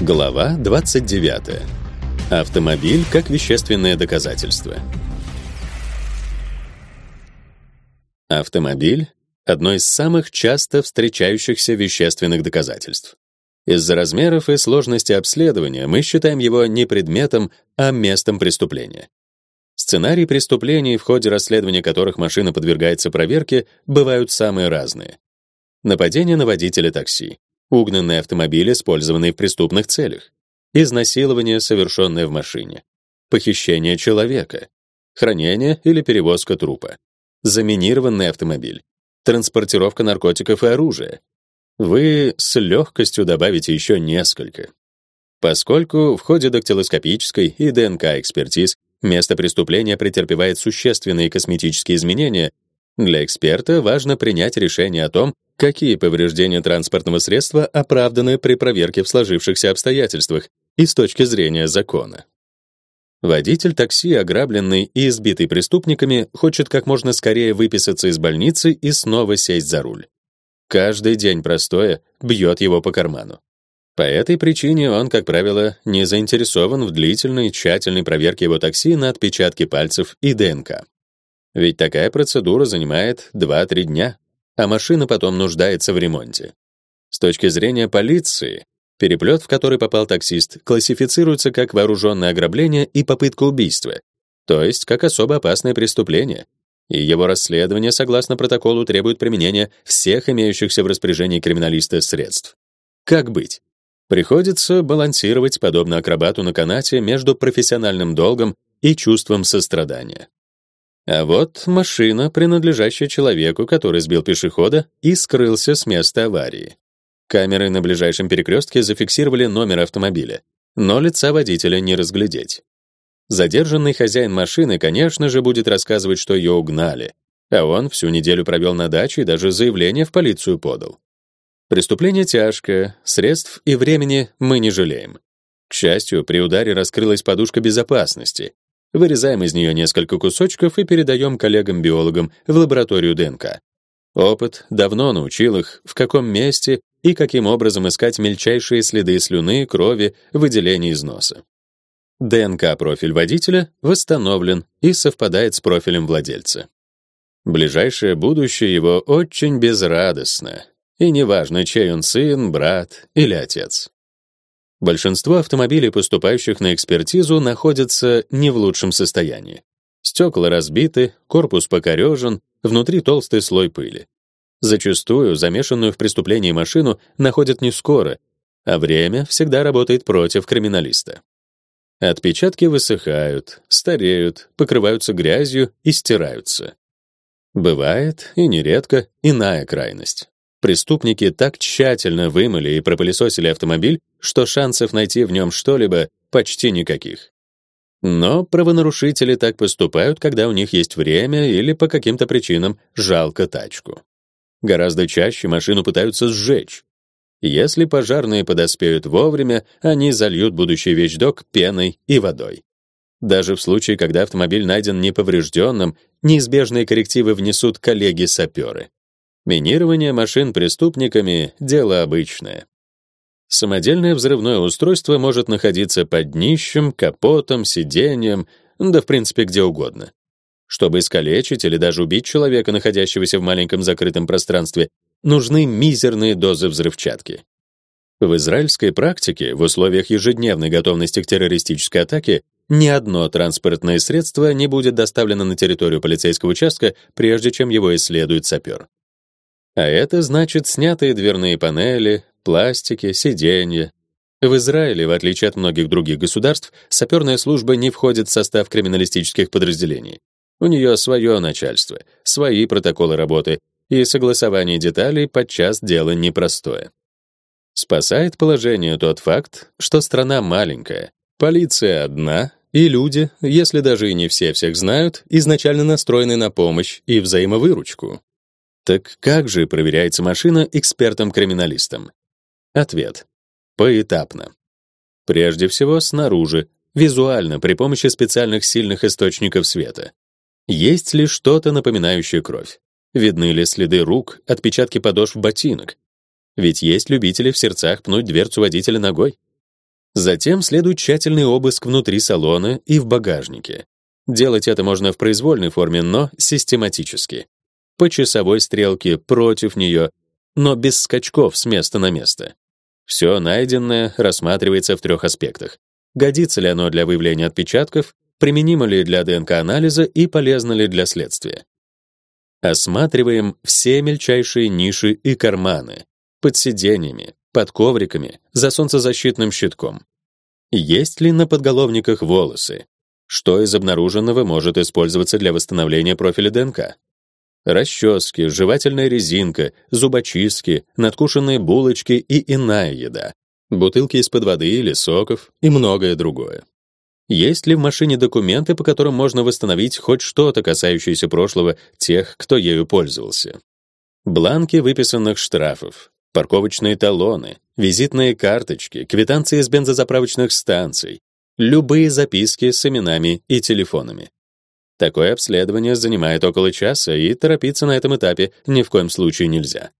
Глава 29. Автомобиль как вещественное доказательство. Автомобиль одно из самых часто встречающихся вещественных доказательств. Из-за размеров и сложности обследования мы считаем его не предметом, а местом преступления. Сценарии преступлений, в ходе расследования которых машина подвергается проверке, бывают самые разные. Нападение на водителя такси, угнанный автомобиль, использованный в преступных целях, изнасилование, совершенное в машине, похищение человека, хранение или перевозка трупа, заминированный автомобиль, транспортировка наркотиков и оружия. Вы с легкостью добавите еще несколько. Поскольку в ходе дактилоскопической и ДНК-экспертиз место преступления претерпевает существенные косметические изменения, для эксперта важно принять решение о том, какие повреждения транспортного средства оправданы при проверке в сложившихся обстоятельствах и с точки зрения закона. Водитель такси, ограбленный и избитый преступниками, хочет как можно скорее выписаться из больницы и снова сесть за руль. Каждый день простоя бьет его по карману. По этой причине он, как правило, не заинтересован в длительной, тщательной проверке его такси на отпечатки пальцев и ДНК. Ведь такая процедура занимает 2-3 дня, а машина потом нуждается в ремонте. С точки зрения полиции, переплет, в который попал таксист, классифицируется как вооруженное ограбление и попытка убийства, то есть как особо опасное преступление, и его расследование, согласно протоколу, требует применения всех имеющихся в распоряжении криминалиста средств. Как быть? Приходится балансировать, подобно акробату на канате, между профессиональным долгом и чувством сострадания. А вот машина, принадлежащая человеку, который сбил пешехода и скрылся с места аварии. Камеры на ближайшем перекрестке зафиксировали номер автомобиля, но лица водителя не разглядеть. Задержанный хозяин машины, конечно же, будет рассказывать, что ее угнали, а он всю неделю провел на даче и даже заявление в полицию подал. Преступление тяжкое, средств и времени мы не жалеем. К счастью, при ударе раскрылась подушка безопасности, Вырезаем из нее несколько кусочков и передаем коллегам-биологам в лабораторию ДНК. Опыт давно научил их, в каком месте и каким образом искать мельчайшие следы слюны, крови, выделений из носа. ДНК-профиль водителя восстановлен и совпадает с профилем владельца. Ближайшее будущее его очень безрадостно, и неважно, чей он сын, брат или отец. Большинство автомобилей, поступающих на экспертизу, находятся не в лучшем состоянии. Стекла разбиты, корпус покорежен, внутри толстый слой пыли. Зачастую замешанную в преступлении машину находят не скоро, а время всегда работает против криминалиста. Отпечатки высыхают, стареют, покрываются грязью и стираются. Бывает, и нередко, иная крайность. Преступники так тщательно вымыли и пропылесосили автомобиль, что шансов найти в нем что-либо почти никаких. Но правонарушители так поступают, когда у них есть время или по каким-то причинам жалко тачку. Гораздо чаще машину пытаются сжечь. Если пожарные подоспеют вовремя, они зальют будущий вещдок пеной и водой. Даже в случае, когда автомобиль найден неповрежденным, неизбежные коррективы внесут коллеги-саперы. Минирование машин преступниками — дело обычное. Самодельное взрывное устройство может находиться под днищем, капотом, сиденьем, да в принципе где угодно. Чтобы искалечить или даже убить человека, находящегося в маленьком закрытом пространстве, нужны мизерные дозы взрывчатки. В израильской практике, в условиях ежедневной готовности к террористической атаке, ни одно транспортное средство не будет доставлено на территорию полицейского участка, прежде чем его исследует сапер. А это значит снятые дверные панели, пластики, сиденья. В Израиле, в отличие от многих других государств, саперная служба не входит в состав криминалистических подразделений. У нее свое начальство, свои протоколы работы, и согласование деталей подчас дело непростое. Спасает положение тот факт, что страна маленькая, полиция одна, и люди, если даже и не все всех знают, изначально настроены на помощь и взаимовыручку. Так как же проверяется машина экспертом-криминалистом? Ответ. Поэтапно. Прежде всего, снаружи, визуально, при помощи специальных сильных источников света. Есть ли что-то напоминающее кровь? Видны ли следы рук, отпечатки подошв ботинок? Ведь есть любители в сердцах пнуть дверцу водителя ногой. Затем следует тщательный обыск внутри салона и в багажнике. Делать это можно в произвольной форме, но систематически. По часовой стрелке против нее, но без скачков с места на место. Все найденное рассматривается в трех аспектах. Годится ли оно для выявления отпечатков, применимо ли для ДНК-анализа и полезно ли для следствия. Осматриваем все мельчайшие ниши и карманы, под сиденьями, под ковриками, за солнцезащитным щитком. Есть ли на подголовниках волосы? Что из обнаруженного может использоваться для восстановления профиля ДНК? Расчески, жевательная резинка, зубочистки, надкушенные булочки и иная еда, бутылки из-под воды или соков и многое другое. Есть ли в машине документы, по которым можно восстановить хоть что-то, касающееся прошлого тех, кто ею пользовался? Бланки выписанных штрафов, парковочные талоны, визитные карточки, квитанции с бензозаправочных станций, любые записки с именами и телефонами. Такое обследование занимает около часа, и торопиться на этом этапе ни в коем случае нельзя.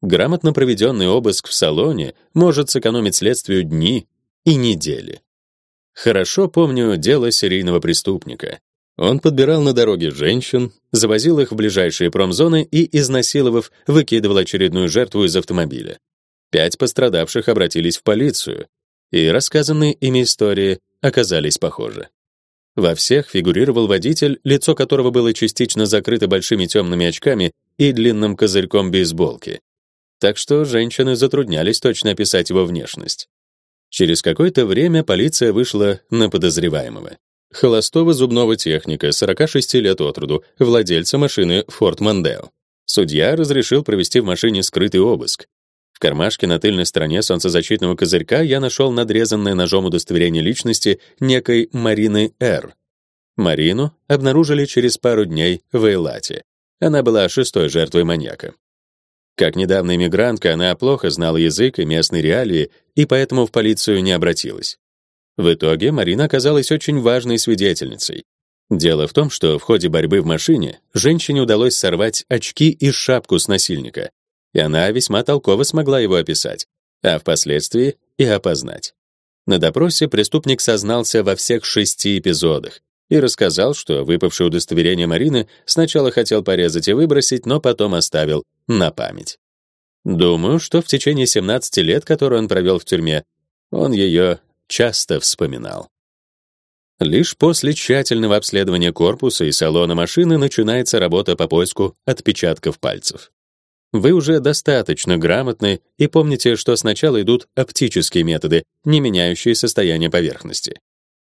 Грамотно проведенный обыск в салоне может сэкономить следствию дни и недели. Хорошо помню дело серийного преступника. Он подбирал на дороге женщин, завозил их в ближайшие промзоны и, изнасиловав, выкидывал очередную жертву из автомобиля. Пять пострадавших обратились в полицию, и рассказанные ими истории оказались похожи. Во всех фигурировал водитель, лицо которого было частично закрыто большими темными очками и длинным козырьком бейсболки. Так что женщины затруднялись точно описать его внешность. Через какое-то время полиция вышла на подозреваемого. Холостого зубного техника, 46 лет от роду, владельца машины Ford Mondeo. Судья разрешил провести в машине скрытый обыск. В кармашке на тыльной стороне солнцезащитного козырька я нашел надрезанное ножом удостоверение личности некой Марины Р. Марину обнаружили через пару дней в Эйлате. Она была шестой жертвой маньяка. Как недавняя иммигрантка, она плохо знала язык и местные реалии, и поэтому в полицию не обратилась. В итоге Марина оказалась очень важной свидетельницей. Дело в том, что в ходе борьбы в машине женщине удалось сорвать очки и шапку с насильника, и она весьма толково смогла его описать, а впоследствии и опознать. На допросе преступник сознался во всех шести эпизодах и рассказал, что выпавшее удостоверение Марины сначала хотел порезать и выбросить, но потом оставил на память. Думаю, что в течение 17 лет, которые он провел в тюрьме, он ее часто вспоминал. Лишь после тщательного обследования корпуса и салона машины начинается работа по поиску отпечатков пальцев. Вы уже достаточно грамотны и помните, что сначала идут оптические методы, не меняющие состояние поверхности.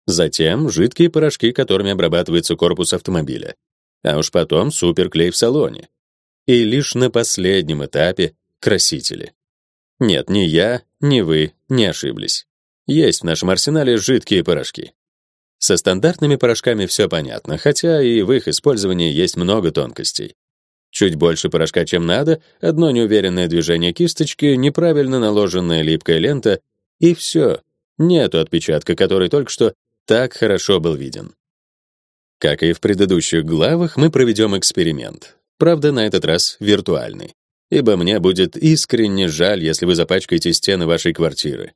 Затем жидкие порошки, которыми обрабатывается корпус автомобиля. А уж потом суперклей в салоне. И лишь на последнем этапе красители. Нет, ни я, ни вы не ошиблись. Есть в нашем арсенале жидкие порошки. Со стандартными порошками все понятно, хотя и в их использовании есть много тонкостей. Чуть больше порошка, чем надо, одно неуверенное движение кисточки, неправильно наложенная липкая лента, и все. Нету отпечатка, который только что так хорошо был виден. Как и в предыдущих главах, мы проведем эксперимент. Правда, на этот раз виртуальный. Ибо мне будет искренне жаль, если вы запачкаете стены вашей квартиры.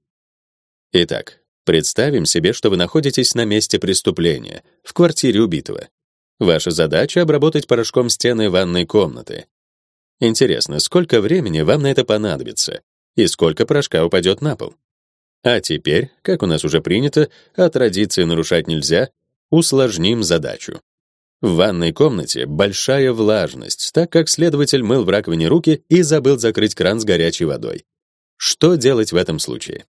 Итак, представим себе, что вы находитесь на месте преступления, в квартире убитого. Ваша задача — обработать порошком стены ванной комнаты. Интересно, сколько времени вам на это понадобится? И сколько порошка упадет на пол? А теперь, как у нас уже принято, а традиции нарушать нельзя, усложним задачу. В ванной комнате большая влажность, так как следователь мыл в раковине руки и забыл закрыть кран с горячей водой. Что делать в этом случае?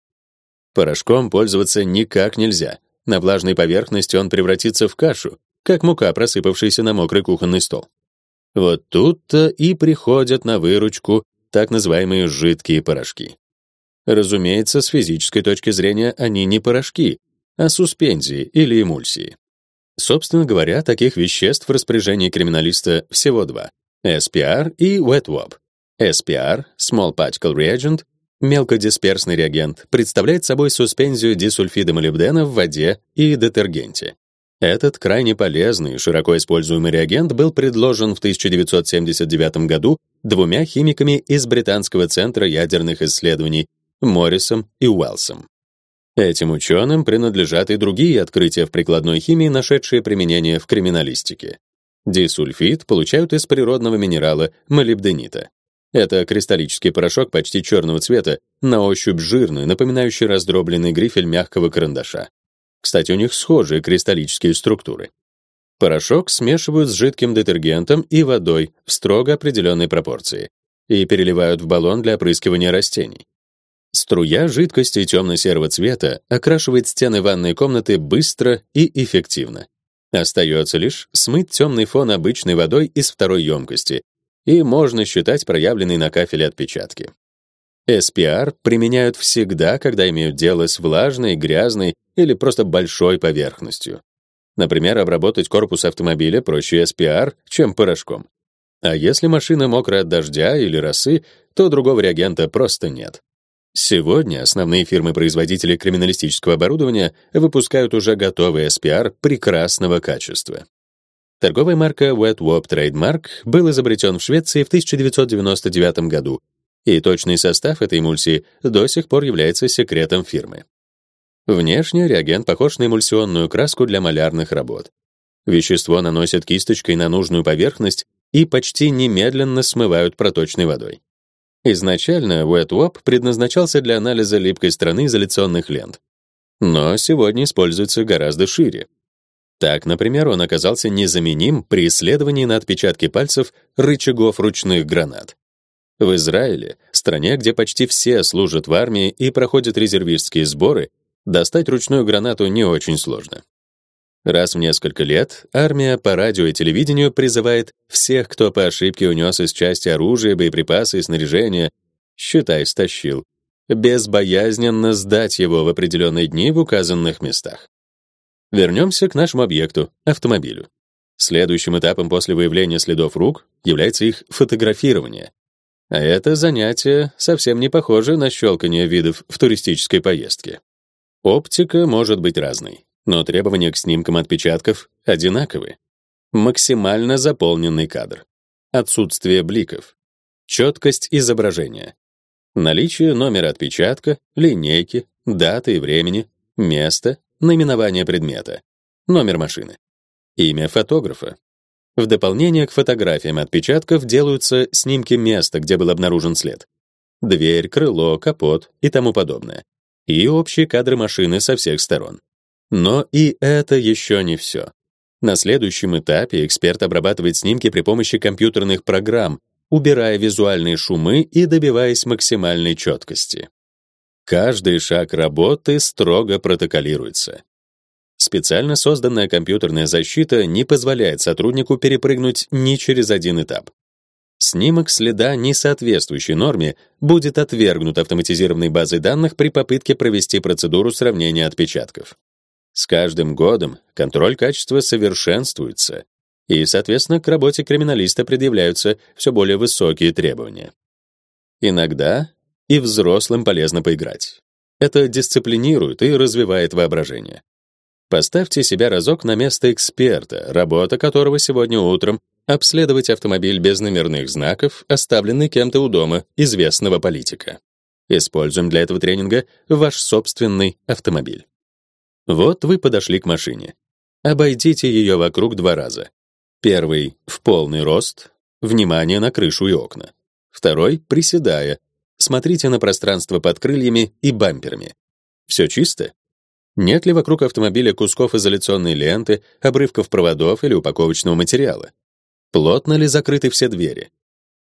Порошком пользоваться никак нельзя. На влажной поверхности он превратится в кашу, как мука, просыпавшаяся на мокрый кухонный стол. Вот тут-то и приходят на выручку так называемые жидкие порошки. Разумеется, с физической точки зрения они не порошки, а суспензии или эмульсии. Собственно говоря, таких веществ в распоряжении криминалиста всего два — SPR и WetWop. SPR — Small Particle Reagent Мелкодисперсный реагент представляет собой суспензию дисульфида молибдена в воде и детергенте. Этот крайне полезный и широко используемый реагент был предложен в 1979 году двумя химиками из Британского центра ядерных исследований Моррисом и Уэллсом. Этим ученым принадлежат и другие открытия в прикладной химии, нашедшие применение в криминалистике. Дисульфид получают из природного минерала молибденита. Это кристаллический порошок почти черного цвета, на ощупь жирный, напоминающий раздробленный грифель мягкого карандаша. Кстати, у них схожие кристаллические структуры. Порошок смешивают с жидким детергентом и водой в строго определенной пропорции и переливают в баллон для опрыскивания растений. Струя жидкости темно-серого цвета окрашивает стены ванной комнаты быстро и эффективно. Остается лишь смыть темный фон обычной водой из второй емкости, и можно считать проявленные на кафеле отпечатки. SPR применяют всегда, когда имеют дело с влажной, грязной или просто большой поверхностью. Например, обработать корпус автомобиля проще SPR, чем порошком. А если машина мокрая от дождя или росы, то другого реагента просто нет. Сегодня основные фирмы-производители криминалистического оборудования выпускают уже готовый SPR прекрасного качества. Торговая марка Wet Wop Trademark был изобретен в Швеции в 1999 году, и точный состав этой эмульсии до сих пор является секретом фирмы. Внешне реагент похож на эмульсионную краску для малярных работ. Вещество наносят кисточкой на нужную поверхность и почти немедленно смывают проточной водой. Изначально Wet Wop предназначался для анализа липкой стороны изоляционных лент, но сегодня используется гораздо шире. Так, например, он оказался незаменим при исследовании на отпечатки пальцев рычагов ручных гранат. В Израиле, стране, где почти все служат в армии и проходят резервистские сборы, достать ручную гранату не очень сложно. Раз в несколько лет армия по радио и телевидению призывает всех, кто по ошибке унес из части оружие, боеприпасы и снаряжение, считай, стащил, безбоязненно сдать его в определенные дни в указанных местах. Вернемся к нашему объекту автомобилю. Следующим этапом после выявления следов рук является их фотографирование. А это занятие совсем не похоже на щелкание видов в туристической поездке. Оптика может быть разной но требования к снимкам отпечатков одинаковы. Максимально заполненный кадр. Отсутствие бликов. Четкость изображения. Наличие номера отпечатка, линейки, даты и времени, место, наименование предмета, номер машины, имя фотографа. В дополнение к фотографиям отпечатков делаются снимки места, где был обнаружен след. Дверь, крыло, капот и тому подобное. И общие кадры машины со всех сторон. Но и это еще не все. На следующем этапе эксперт обрабатывает снимки при помощи компьютерных программ, убирая визуальные шумы и добиваясь максимальной четкости. Каждый шаг работы строго протоколируется. Специально созданная компьютерная защита не позволяет сотруднику перепрыгнуть ни через один этап. Снимок следа, не соответствующий норме, будет отвергнут автоматизированной базой данных при попытке провести процедуру сравнения отпечатков. С каждым годом контроль качества совершенствуется, и, соответственно, к работе криминалиста предъявляются все более высокие требования. Иногда и взрослым полезно поиграть. Это дисциплинирует и развивает воображение. Поставьте себя разок на место эксперта, работа которого сегодня утром обследовать автомобиль без номерных знаков, оставленный кем-то у дома известного политика. Используем для этого тренинга ваш собственный автомобиль. Вот вы подошли к машине. Обойдите ее вокруг два раза. Первый — в полный рост, внимание на крышу и окна. Второй — приседая, смотрите на пространство под крыльями и бамперами. Все чисто? Нет ли вокруг автомобиля кусков изоляционной ленты, обрывков проводов или упаковочного материала? Плотно ли закрыты все двери?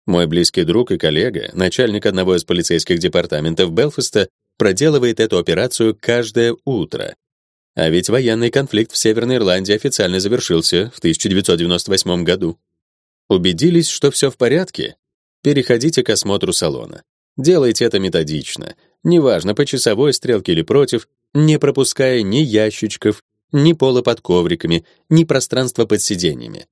Мой близкий друг и коллега, начальник одного из полицейских департаментов Белфаста, проделывает эту операцию каждое утро, а ведь военный конфликт в Северной Ирландии официально завершился в 1998 году. Убедились, что все в порядке? Переходите к осмотру салона. Делайте это методично, неважно, по часовой стрелке или против, не пропуская ни ящичков, ни пола под ковриками, ни пространства под сиденьями.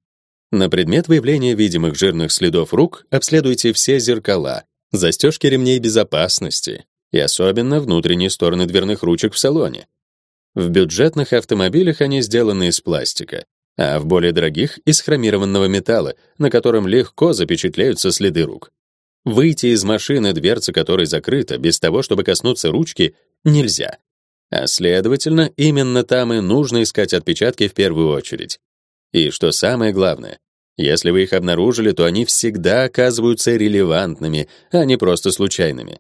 На предмет выявления видимых жирных следов рук обследуйте все зеркала, застежки ремней безопасности и особенно внутренние стороны дверных ручек в салоне. В бюджетных автомобилях они сделаны из пластика, а в более дорогих — из хромированного металла, на котором легко запечатляются следы рук. Выйти из машины, дверца которой закрыта, без того, чтобы коснуться ручки, нельзя. А следовательно, именно там и нужно искать отпечатки в первую очередь. И что самое главное, если вы их обнаружили, то они всегда оказываются релевантными, а не просто случайными.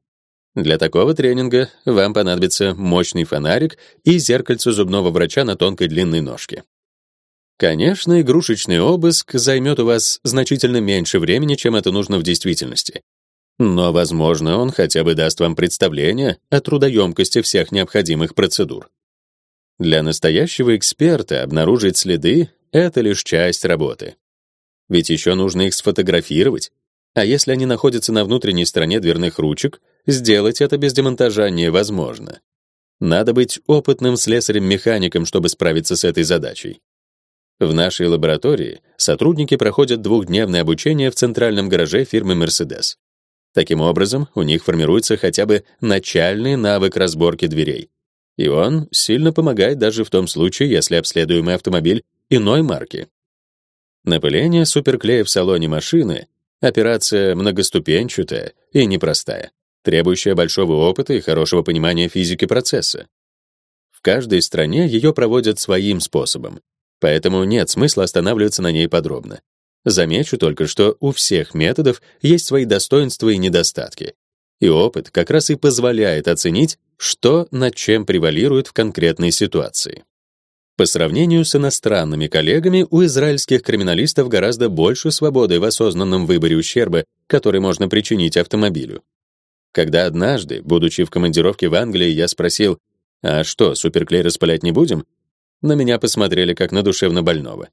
Для такого тренинга вам понадобится мощный фонарик и зеркальце зубного врача на тонкой длинной ножке. Конечно, игрушечный обыск займет у вас значительно меньше времени, чем это нужно в действительности. Но, возможно, он хотя бы даст вам представление о трудоемкости всех необходимых процедур. Для настоящего эксперта обнаружить следы — это лишь часть работы. Ведь еще нужно их сфотографировать. А если они находятся на внутренней стороне дверных ручек, сделать это без демонтажа невозможно. Надо быть опытным слесарем-механиком, чтобы справиться с этой задачей. В нашей лаборатории сотрудники проходят двухдневное обучение в центральном гараже фирмы Mercedes. Таким образом, у них формируется хотя бы начальный навык разборки дверей. И он сильно помогает даже в том случае, если обследуемый автомобиль иной марки. Напыление суперклея в салоне машины — операция многоступенчатая и непростая, требующая большого опыта и хорошего понимания физики процесса. В каждой стране ее проводят своим способом, поэтому нет смысла останавливаться на ней подробно. Замечу только, что у всех методов есть свои достоинства и недостатки. И опыт как раз и позволяет оценить, что над чем превалирует в конкретной ситуации. По сравнению с иностранными коллегами, у израильских криминалистов гораздо больше свободы в осознанном выборе ущерба, который можно причинить автомобилю. Когда однажды, будучи в командировке в Англии, я спросил, «А что, суперклей распылять не будем?» На меня посмотрели как на душевно больного.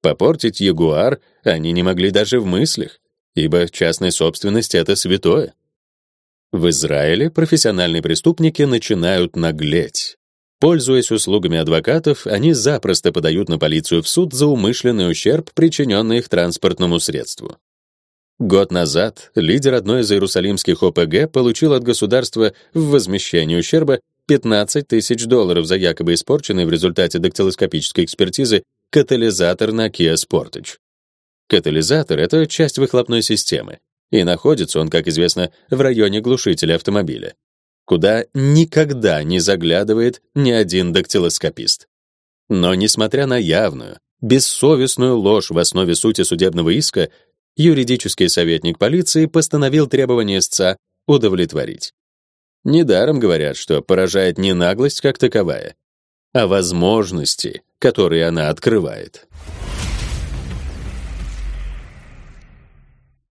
Попортить Ягуар они не могли даже в мыслях, ибо частная собственность — это святое. В Израиле профессиональные преступники начинают наглеть. Пользуясь услугами адвокатов, они запросто подают на полицию в суд за умышленный ущерб, причиненный их транспортному средству. Год назад лидер одной из иерусалимских ОПГ получил от государства в возмещение ущерба 15 тысяч долларов за якобы испорченный в результате дактилоскопической экспертизы катализатор на Kia Sportage. Катализатор — это часть выхлопной системы, и находится он, как известно, в районе глушителя автомобиля, куда никогда не заглядывает ни один дактилоскопист. Но несмотря на явную, бессовестную ложь в основе сути судебного иска, юридический советник полиции постановил требования истца удовлетворить. Недаром говорят, что поражает не наглость как таковая, а возможности, которые она открывает.